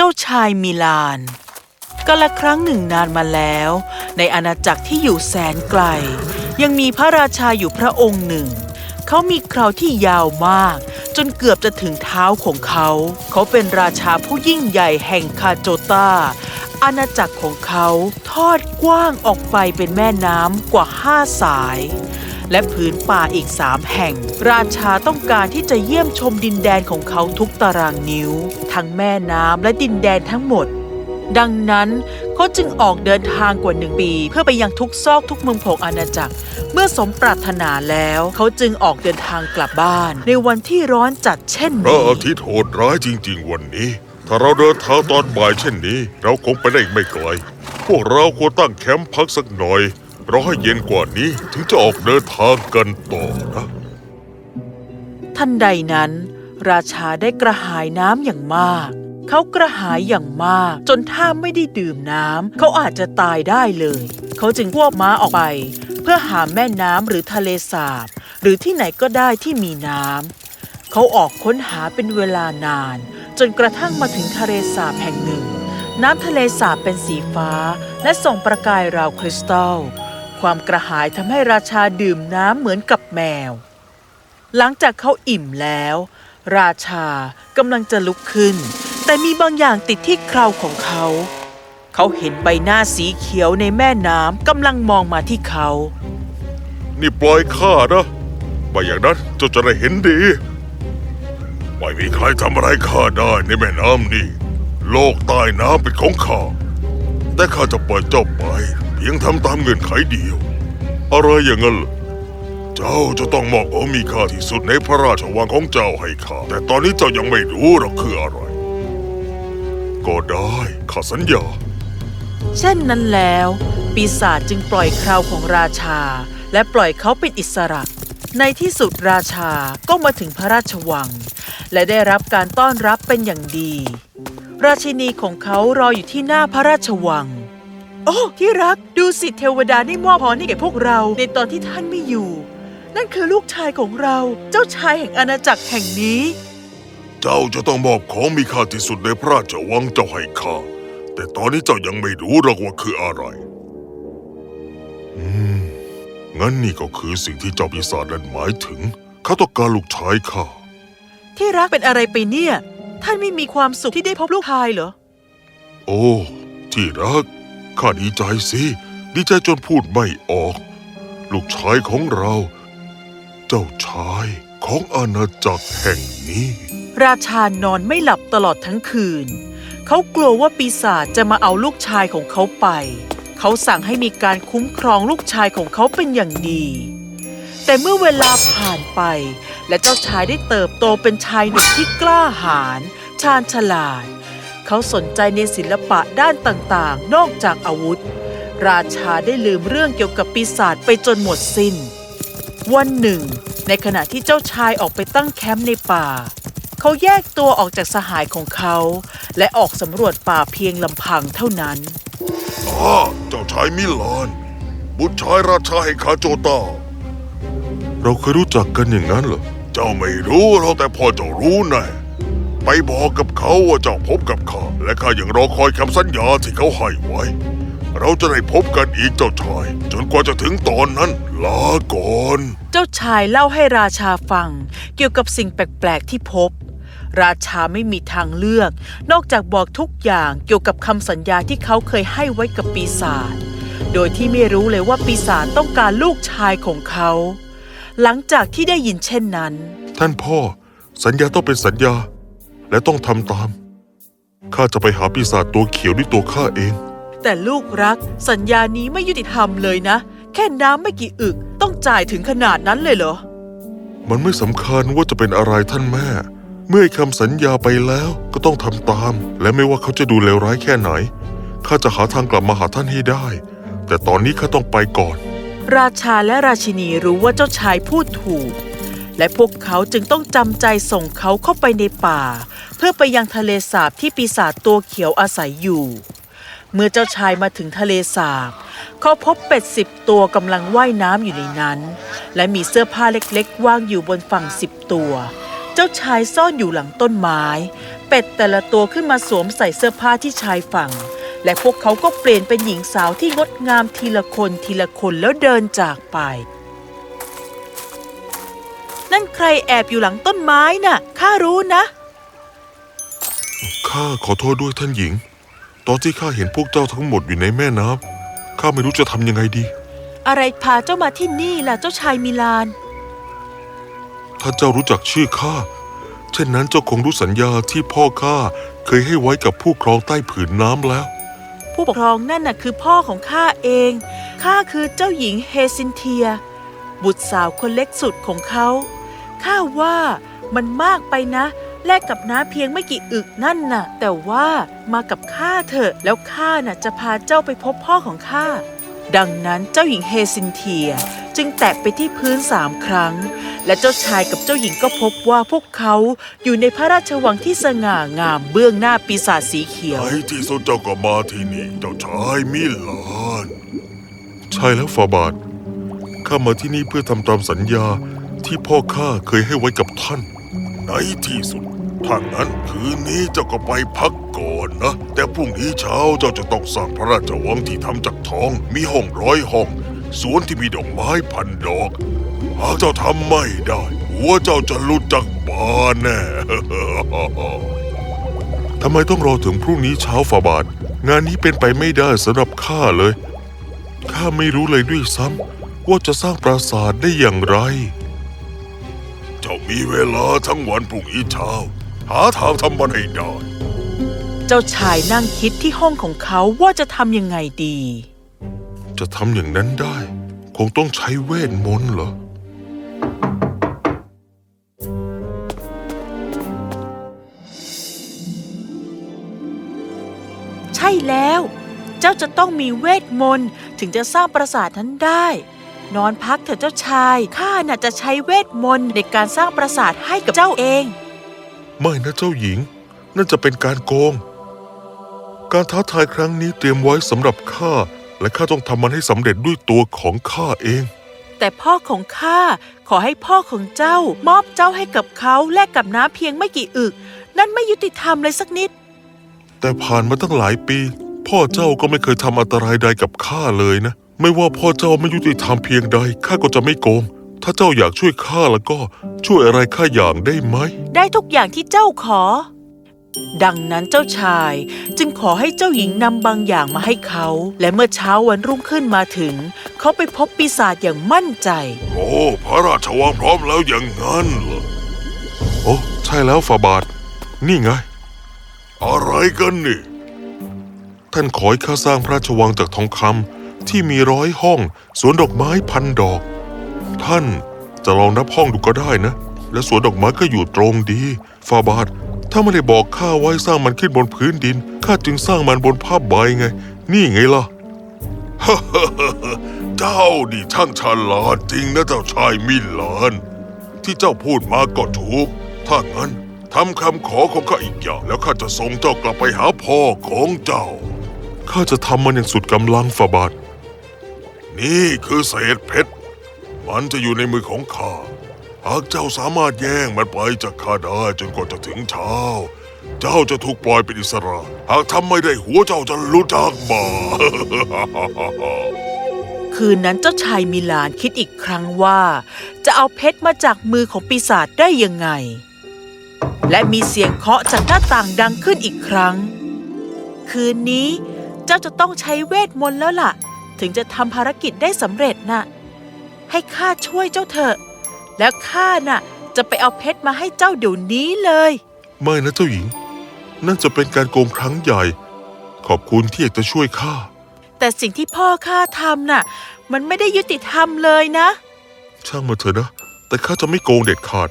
เจ้าชายมิลานกาละครั้งหนึ่งนานมาแล้ว ในอาณาจักรที่อยู่แสนไกล ยังมีพระราชาอยู่พระองค์หนึ่ง เขามีเคราที่ยาวมาก จนเกือบจะถึงเท้าของเขา เขาเป็นราชาผู้ยิ่งใหญ่แห่งคาโจตาอาณาจักรของเขาทอดกว้างออกไปเป็นแม่น้ำกว่าห้าสาย และผืนป่าอีกสามแห่ง ราชาต้องการที่จะเยี่ยมชมดินแดนของเขาทุกตารางนิ้ว ทั้งแม่น้ำและดินแดนทั้งหมด ดังนั้นเขาจึงออกเดินทางกว่าหนึ่งปี เพื่อไปยังทุกซอกทุกมุมของอาณาจักร เมื่อสมปรารถนาแล้ว เขาจึงออกเดินทางกลับบ้าน ในวันที่ร้อนจัดเช่นพระนี้ อาทิตย์โหดร้ายจริง ๆ วันนี้ ถ้าเราเดินทางตอนบ่ายเช่นนี้ เราคงไปได้อีกไม่ไกล พวกเราควรตั้งแคมป์พักสักหน่อย รอให้เย็นกว่านี้ถึงจะออกเดินทางกันต่อนะ ทันใดนั้น ราชาได้กระหายน้ำอย่างมาก เขากระหายอย่างมาก จนถ้าไม่ได้ดื่มน้ำเขาอาจจะตายได้เลย เขาจึงควบม้าออกไป เพื่อหาแม่น้ำหรือทะเลสาบ หรือที่ไหนก็ได้ที่มีน้ำเขาออกค้นหาเป็นเวลานาน จนกระทั่งมาถึงทะเลสาบแห่งหนึ่งน้ำทะเลสาบเป็นสีฟ้า และส่องประกายราวคริสตัล ความกระหายทำให้ราชาดื่มน้ำเหมือนกับแมว หลังจากเขาอิ่มแล้ว ราชากำลังจะลุกขึ้น แต่มีบางอย่างติดที่เคราของเขา เขาเห็นใบหน้าสีเขียวในแม่น้ำกำลังมองมาที่เขา นี่ปล่อยข้านะไม่อย่างนั้นเจ้าจะได้เห็นดี ไม่มีใครทำอะไรข้าได้ในแม่น้ำนี่ โลกใต้น้ำเป็นของข้า แต่ข้าจะปล่อยเจ้าไป เพียงทำตามเงื่อนไขเดียว อะไรอย่างนั้นเหรอเจ้าจะต้องมอบของมีค่าที่สุดในพระราชวังของเจ้าให้ข้า แต่ตอนนี้เจ้ายังไม่รู้หรอกคืออะไร ก็ได้ข้าสัญญา เช่นนั้นแล้ว ปีศาจจึงปล่อยคราวของราชา และปล่อยเขาเป็นอิสระ ในที่สุดราชาก็มาถึงพระราชวัง และได้รับการต้อนรับเป็นอย่างดี ราชินีของเขารออยู่ที่หน้าพระราชวัง โอ้ที่รักดูสิเทวดาได้มอบพรให้แก่พวกเราในตอนที่ท่านไม่อยู่ นั่นคือลูกชายของเราเจ้าชายแห่งอาณาจักรแห่งนี้ เจ้าจะต้องมอบของมีค่าที่สุดในพระราชวังเจ้าให้ข้าแต่ตอนนี้เจ้ายังไม่รู้หรอกว่าคืออะไร อืม งั้นนี่ก็คือสิ่งที่เจ้าปีศาจนั้นหมายถึงเขาต้องการลูกชายข้าที่รักเป็นอะไรไปเนี่ย ท่านไม่มีความสุขที่ได้พบลูกชายเหรอ โอ้ ที่รัก ข้าดีใจสิ ดีใจจนพูดไม่ออก ลูกชายของเรา เจ้าชายของอาณาจักรแห่งนี้ ราชานอนไม่หลับตลอดทั้งคืน เขากลัวว่าปีศาจจะมาเอาลูกชายของเขาไป เขาสั่งให้มีการคุ้มครองลูกชายของเขาเป็นอย่างดี แต่เมื่อเวลาผ่านไป และเจ้าชายได้เติบโตเป็นชายหนุ่มที่กล้าหาญชาญฉลาด เขาสนใจในศิลปะด้านต่างๆ นอกจากอาวุธ ราชาได้ลืมเรื่องเกี่ยวกับปีศาจไปจนหมดสิ้น วันหนึ่ง ในขณะที่เจ้าชายออกไปตั้งแคมป์ในป่า เขาแยกตัวออกจากสหายของเขา และออกสำรวจป่าเพียงลำพังเท่านั้นอ้าเจ้าชายมิลาน บุตรชายราชาแห่งคาโจตา เราเคยรู้จักกันอย่างนั้นเหรอ เจ้าไม่รู้หรอกแต่พ่อเจ้ารู้แน่ ไปบอกกับเขาว่าเจ้าพบกับข้าและข้ายังรอคอยคำสัญญาที่เขาให้ไว้ เราจะได้พบกันอีกเจ้าชาย จนกว่าจะถึงตอนนั้นลาก่อน เจ้าชายเล่าให้ราชาฟัง เกี่ยวกับสิ่งแปลกๆที่พบ ราชาไม่มีทางเลือก นอกจากบอกทุกอย่างเกี่ยวกับคำสัญญาที่เขาเคยให้ไว้กับปีศาจโดยที่ไม่รู้เลยว่าปีศาจต้องการลูกชายของเขา หลังจากที่ได้ยินเช่นนั้น ท่านพ่อ สัญญาต้องเป็นสัญญา และต้องทำตาม ข้าจะไปหาปีศาจตัวเขียวด้วยตัวข้าเอง แต่ลูกรักสัญญานี้ไม่ยุติธรรมเลยนะ แค่น้ำไม่กี่อึก ต้องจ่ายถึงขนาดนั้นเลยเหรอ มันไม่สำคัญว่าจะเป็นอะไรท่านแม่ เมื่อให้คำสัญญาไปแล้วก็ต้องทำตาม และไม่ว่าเขาจะดูเลวร้ายแค่ไหน ข้าจะหาทางกลับมาหาท่านให้ได้ แต่ตอนนี้ข้าต้องไปก่อน ราชาและราชินีรู้ว่าเจ้าชายพูดถูก และพวกเขาจึงต้องจำใจส่งเขาเข้าไปในป่า เพื่อไปยังทะเลสาบที่ปีศาจตัวเขียวอาศัยอยู่ เมื่อเจ้าชายมาถึงทะเลสาบ เขาพบเป็ดสิบตัวกำลังว่ายน้ำอยู่ในนั้น และมีเสื้อผ้าเล็กๆวางอยู่บนฝั่งสิบตัว เจ้าชายซ่อนอยู่หลังต้นไม้ เป็ดแต่ละตัวขึ้นมาสวมใส่เสื้อผ้าที่ชายฝั่ง และพวกเขาก็เปลี่ยนเป็นหญิงสาวที่งดงามทีละคนทีละคนแล้วเดินจากไป นั่นใครแอบอยู่หลังต้นไม้น่ะ ข้ารู้นะ ข้าขอโทษด้วยท่านหญิง ตอนที่ข้าเห็นพวกเจ้าทั้งหมดอยู่ในแม่น้ำข้าไม่รู้จะทำยังไงดี อะไรพาเจ้ามาที่นี่ล่ะเจ้าชายมิลาน ถ้าเจ้ารู้จักชื่อข้า เช่นนั้นเจ้าคงรู้สัญญาที่พ่อข้าเคยให้ไว้กับผู้ครองใต้ผืนน้ำแล้ว ผู้ปกครองนั่นน่ะคือพ่อของข้าเองข้าคือเจ้าหญิงเฮซินเทีย บุตรสาวคนเล็กสุดของเขา ข้าว่ามันมากไปนะ แลกกับน้าเพียงไม่กี่อึกนั่นน่ะ แต่ว่ามากับข้าเถอะ แล้วข้าน่ะจะพาเจ้าไปพบพ่อของข้า ดังนั้นเจ้าหญิงเฮซินเทียจึงแตะไปที่พื้นสามครั้ง และเจ้าชายกับเจ้าหญิงก็พบว่าพวกเขาอยู่ในพระราชวังที่สง่างามเบื้องหน้าปีศาจสีเขียวไอ้ที่สุดเจ้าก็มาที่นี่เจ้าชายมิลาน ใช่แล้วฟาบาทข้ามาที่นี่เพื่อทำตามสัญญา ที่พ่อข้าเคยให้ไว้กับท่าน ในที่สุดถ้างั้นคืนนี้เจ้าก็ไปพักก่อนนะ แต่พรุ่งนี้เช้าเจ้าจะต้องสร้างพระราชวังที่ทำจากทอง มีห้องร้อยห้อง สวนที่มีดอกไม้พันดอก หากเจ้าทำไม่ได้ หัวเจ้าจะหลุดจากบ้านแน่ทำไมต้องรอถึงพรุ่งนี้เช้าฝาบาท งานนี้เป็นไปไม่ได้สำหรับข้าเลย ข้าไม่รู้เลยด้วยซ้ำว่าจะสร้างปราสาทได้อย่างไร มีเวลาทั้งวันพรุ่งนี้เช้า หาทางทำมันให้ได้ เจ้าชายนั่งคิดที่ห้องของเขาว่าจะทำยังไงดี จะทำอย่างนั้นได้ คงต้องใช้เวทมนต์เหรอ ใช่แล้ว เจ้าจะต้องมีเวทมนต์ถึงจะสร้างปราสาทนั้นได้ นอนพักเถอะเจ้าชาย ข้าน่ะจะใช้เวทมนต์ในการสร้างปราสาทให้กับเจ้าเอง ไม่นะเจ้าหญิง นั่นจะเป็นการโกง การท้าทายครั้งนี้เตรียมไว้สำหรับข้า และข้าต้องทำมันให้สำเร็จด้วยตัวของข้าเอง แต่พ่อของข้าขอให้พ่อของเจ้ามอบเจ้าให้กับเขาแลกกับน้ำเพียงไม่กี่อึก นั่นไม่ยุติธรรมเลยสักนิด แต่ผ่านมาตั้งหลายปี พ่อเจ้าก็ไม่เคยทำอันตรายใดกับข้าเลยนะ ไม่ว่าพ่อเจ้าไม่ยุติธรรมเพียงใดข้าก็จะไม่โกง ถ้าเจ้าอยากช่วยข้าแล้วก็ช่วยอะไรข้าอย่างได้ไหม ได้ทุกอย่างที่เจ้าขอ ดังนั้นเจ้าชายจึงขอให้เจ้าหญิงนำบางอย่างมาให้เขา และเมื่อเช้าวันรุ่งขึ้นมาถึง เขาไปพบปีศาจอย่างมั่นใจ โอ้ พระราชวังพร้อมแล้วอย่างนั้นเหรอโอ้ใช่แล้วฟาบาท นี่ไง อะไรกันนี่ ท่านขอให้ข้าสร้างพระราชวังจากทองคำ ที่มีร้อยห้อง สวนดอกไม้พันดอก ท่านจะลองนับห้องดูก็ได้นะ และสวนดอกไม้ก็อยู่ตรงดีฟาบาทถ้าไม่ได้บอกข้าไว้สร้างมันขึ้นบนพื้นดินข้าจึงสร้างมันบนผ้าใบไง นี่ไงล่ะเจ้านี่ช่างฉลาดจริงนะเจ้าชายมิลาน ที่เจ้าพูดมาก็ถูก ถ้างั้นทำคำขอของข้าอีกอย่างแล้วข้าจะส่งเจ้ากลับไปหาพ่อของเจ้า ข้าจะทำมันอย่างสุดกำลังฝาบาท นี่คือเศษเพชร มันจะอยู่ในมือของข้า หากเจ้าสามารถแย่งมันไปจากข้าได้จนกว่าจะถึงเช้า เจ้าจะถูกปล่อยเป็นอิสระ หากทำไม่ได้หัวเจ้าจะหลุดจากบ่าคืนนั้นเจ้าชายมิลานคิดอีกครั้งว่า จะเอาเพชรมาจากมือของปีศาจได้ยังไง และมีเสียงเคาะจากหน้าต่างดังขึ้นอีกครั้ง คืนนี้เจ้าจะต้องใช้เวทมนต์แล้วล่ะ ถึงจะทำภารกิจได้สำเร็จน่ะ ให้ข้าช่วยเจ้าเถอะ แล้วข้าน่ะ จะไปเอาเพชรมาให้เจ้าเดี๋ยวนี้เลย ไม่นะเจ้าหญิง นั่นจะเป็นการโกงครั้งใหญ่ ขอบคุณที่อยากจะช่วยข้า แต่สิ่งที่พ่อข้าทำน่ะ มันไม่ได้ยุติธรรมเลยนะ ช่างมาเถอะนะ แต่ข้าจะไม่โกงเด็ดขาด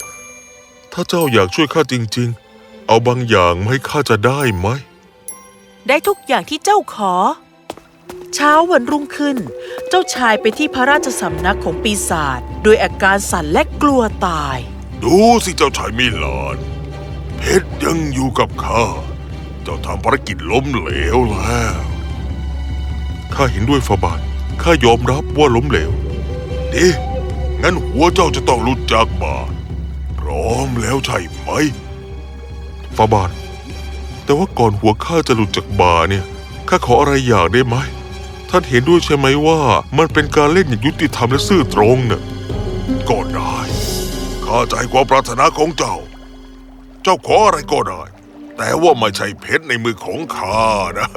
ถ้าเจ้าอยากช่วยข้าจริง ๆ เอาบางอย่างมาให้ข้าจะได้ไหม ได้ทุกอย่างที่เจ้าขอ เช้าวันรุ่งขึ้น เจ้าชายไปที่พระราชสำนักของปีศาจโดยอาการสั่นและกลัวตาย ดูสิเจ้าชายมิลาน เพชรยังอยู่กับข้า เจ้าทำภารกิจล้มเหลวแล้ว ข้าเห็นด้วยฟาบาทข้ายอมรับว่าล้มเหลวดีงั้นหัวเจ้าจะต้องหลุดจากบาทพร้อมแล้วใช่ไหมฟาบาทแต่ว่าก่อนหัวข้าจะหลุดจากบาร์เนี่ย ข้าขออะไรอย่างได้ไหม ท่านเห็นด้วยใช่ไหมว่ามันเป็นการเล่นอย่างยุติธรรมและซื่อตรงน่ะก็ได้ข้าใจความปรารถนาของเจ้า เจ้าขออะไรก็ได้ แต่ว่าไม่ใช่เพชรในมือของข้านะ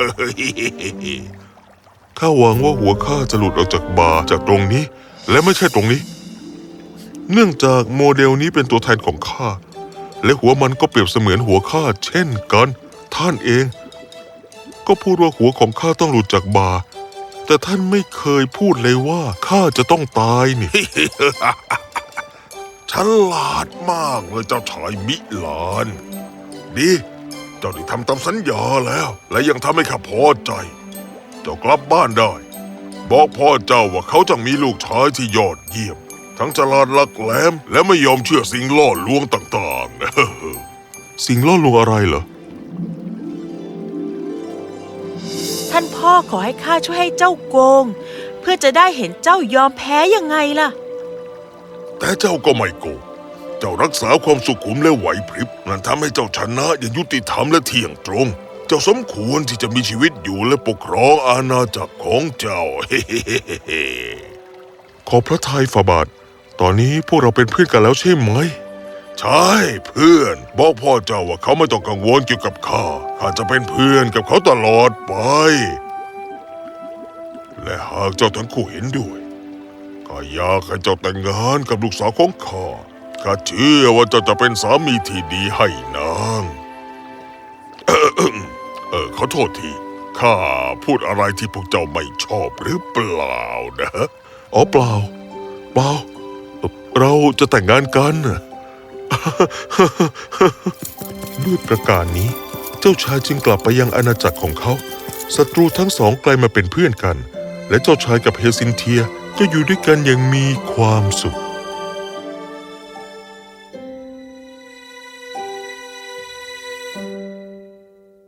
ข้าหวังว่าหัวข้าจะหลุดออกจากบาจากตรงนี้ และไม่ใช่ตรงนี้ เนื่องจากโมเดลนี้เป็นตัวแทนของข้าและหัวมันก็เปรียบเสมือนหัวข้าเช่นกัน ท่านเอง ก็พูดว่าหัวของข้าต้องหลุดจากบา แต่ท่านไม่เคยพูดเลยว่าข้าจะต้องตายนี่ ฉลาดมากเลยเจ้าชายมิลาน ดี เจ้าได้ทำตามสัญญาแล้ว และยังทำให้ข้าพอใจ เจ้ากลับบ้านได้ บอกพ่อเจ้าว่าเขาจะมีลูกชายที่ยอดเยี่ยม ทั้งฉลาดหลักแหลม และไม่ยอมเชื่อสิ่งล่อลวงต่างๆ สิ่งล่อลวงอะไรเหรอานพ่อขอให้ข้าช่วยให้เจ้าโกง เพื่อจะได้เห็นเจ้ายอมแพ้ยังไงล่ะ แต่เจ้าก็ไม่โกง เจ้ารักษาความสุขุมและไหวพริบนั่นทำให้เจ้าชนะอย่างยุติธรรมและเที่ยงตรง เจ้าสมควรที่จะมีชีวิตอยู่และปกครองอาณาจักรของเจ้าขอพระทัยฝ่าบาท ตอนนี้พวกเราเป็นเพื่อนกันแล้วใช่ไหม ใช่เพื่อน บอกพ่อเจ้าว่าเขาไม่ต้องกังวลเกี่ยวกับข้าข้าจะเป็นเพื่อนกับเขาตลอดไป และหากเจ้าทั้งคู่เห็นด้วยข้าอยากให้เจ้าแต่งงานกับลูกสาวของข้าข้าเชื่อว่าเจ้าจะเป็นสามีที่ดีให้นางเออเขอโทษทีข้าพูดอะไรที่พวกเจ้าไม่ชอบหรือเปล่านะอ๋อเปล่าเปล่าเราจะแต่งงานกันนะ ด้วยประการนี้ เจ้าชายจึงกลับไปยังอาณาจักรของเขาศัตรูทั้งสองกลายมาเป็นเพื่อนกัน และเจ้าชายกับเฮลซินเทียก็อยู่ด้วยกันอย่างมีความสุข